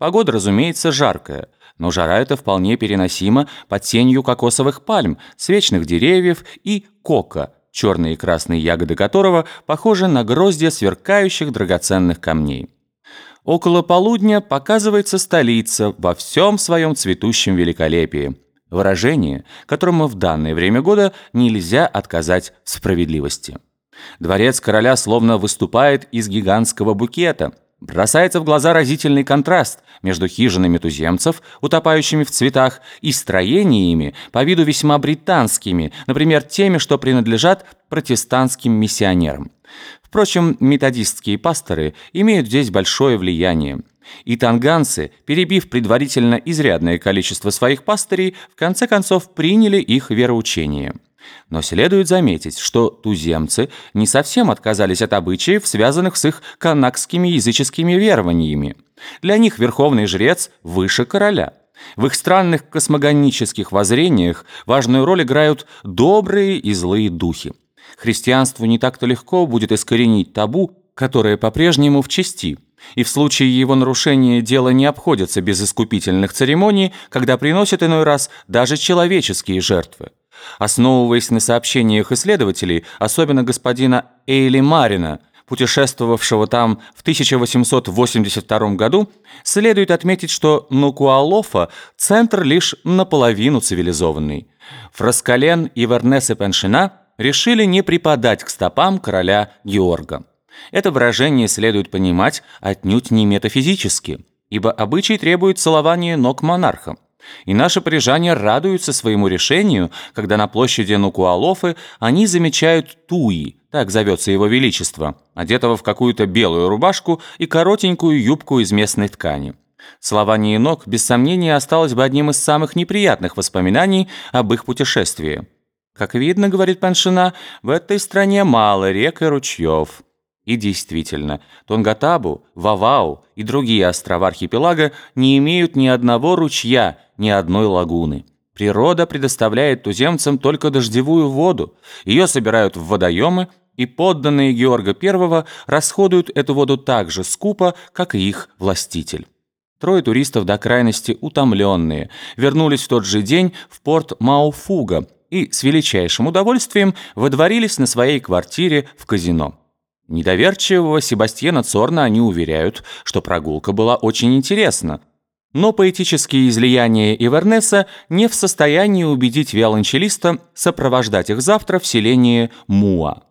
Погода, разумеется, жаркая, но жара эта вполне переносима под тенью кокосовых пальм, свечных деревьев и кока, черные и красные ягоды которого похожи на гроздья сверкающих драгоценных камней. Около полудня показывается столица во всем своем цветущем великолепии. Выражение, которому в данное время года нельзя отказать справедливости. Дворец короля словно выступает из гигантского букета. Бросается в глаза разительный контраст между хижинами туземцев, утопающими в цветах, и строениями, по виду весьма британскими, например, теми, что принадлежат протестантским миссионерам. Впрочем, методистские пасторы имеют здесь большое влияние. И танганцы, перебив предварительно изрядное количество своих пастырей, в конце концов приняли их вероучение. Но следует заметить, что туземцы не совсем отказались от обычаев, связанных с их канакскими языческими верованиями. Для них верховный жрец выше короля. В их странных космогонических воззрениях важную роль играют добрые и злые духи. Христианству не так-то легко будет искоренить табу, которое по-прежнему в чести, и в случае его нарушения дело не обходится без искупительных церемоний, когда приносят иной раз даже человеческие жертвы. Основываясь на сообщениях исследователей, особенно господина Эйли Марина, путешествовавшего там в 1882 году, следует отметить, что Нукуалофа – центр лишь наполовину цивилизованный. Фраскален и Вернес и Пеншина решили не припадать к стопам короля Георга. Это выражение следует понимать отнюдь не метафизически, ибо обычай требует целования ног монарха. И наши парижане радуются своему решению, когда на площади Нукуалофы они замечают Туи, так зовется его величество, одетого в какую-то белую рубашку и коротенькую юбку из местной ткани. Слование ног, без сомнения, осталось бы одним из самых неприятных воспоминаний об их путешествии. Как видно, говорит Паншина, в этой стране мало рек и ручьев. И действительно, Тонгатабу, Вавау и другие острова архипелага не имеют ни одного ручья, ни одной лагуны. Природа предоставляет туземцам только дождевую воду. Ее собирают в водоемы, и подданные Георга I расходуют эту воду так же скупо, как и их властитель. Трое туристов до крайности утомленные вернулись в тот же день в порт Мауфуга и с величайшим удовольствием водворились на своей квартире в казино. Недоверчивого Себастьяна Цорна они уверяют, что прогулка была очень интересна, но поэтические излияния Ивернеса не в состоянии убедить виолончелиста сопровождать их завтра в селение Муа.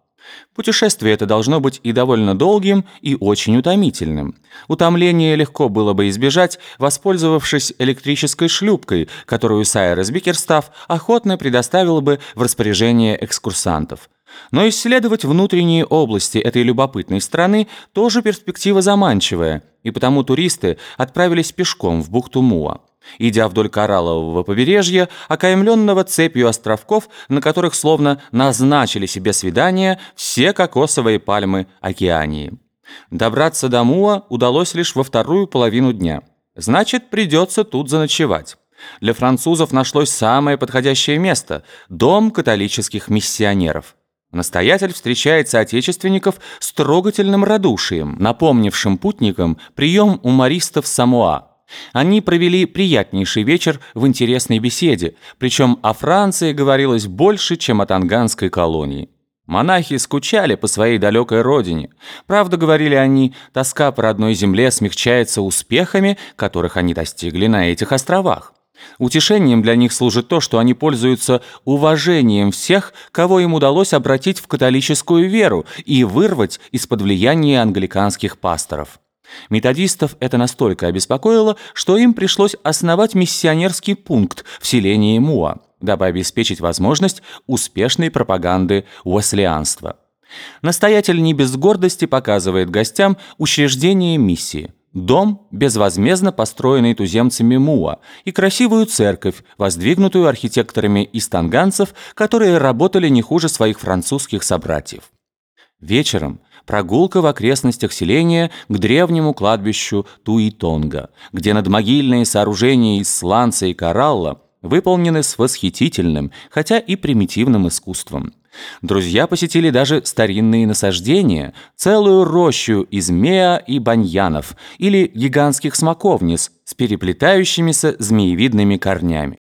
Путешествие это должно быть и довольно долгим, и очень утомительным. Утомление легко было бы избежать, воспользовавшись электрической шлюпкой, которую Сайрес Бикерстав охотно предоставил бы в распоряжение экскурсантов. Но исследовать внутренние области этой любопытной страны тоже перспектива заманчивая, и потому туристы отправились пешком в бухту Муа. Идя вдоль кораллового побережья, окаймленного цепью островков, на которых словно назначили себе свидание все кокосовые пальмы океании. Добраться до Муа удалось лишь во вторую половину дня. Значит, придется тут заночевать. Для французов нашлось самое подходящее место – дом католических миссионеров. Настоятель встречает соотечественников с трогательным радушием, напомнившим путникам прием умористов Самоа. Они провели приятнейший вечер в интересной беседе, причем о Франции говорилось больше, чем о танганской колонии. Монахи скучали по своей далекой родине. Правда, говорили они, тоска по родной земле смягчается успехами, которых они достигли на этих островах. Утешением для них служит то, что они пользуются уважением всех, кого им удалось обратить в католическую веру и вырвать из-под влияния англиканских пасторов. Методистов это настолько обеспокоило, что им пришлось основать миссионерский пункт в селении Муа, дабы обеспечить возможность успешной пропаганды уэслианства. Настоятель не без гордости показывает гостям учреждение миссии – Дом, безвозмездно построенный туземцами Муа, и красивую церковь, воздвигнутую архитекторами из танганцев, которые работали не хуже своих французских собратьев. Вечером прогулка в окрестностях селения к древнему кладбищу Туитонга, где надмогильные сооружения из сланца и коралла выполнены с восхитительным, хотя и примитивным искусством – Друзья посетили даже старинные насаждения, целую рощу из меа и баньянов или гигантских смоковниц с переплетающимися змеевидными корнями.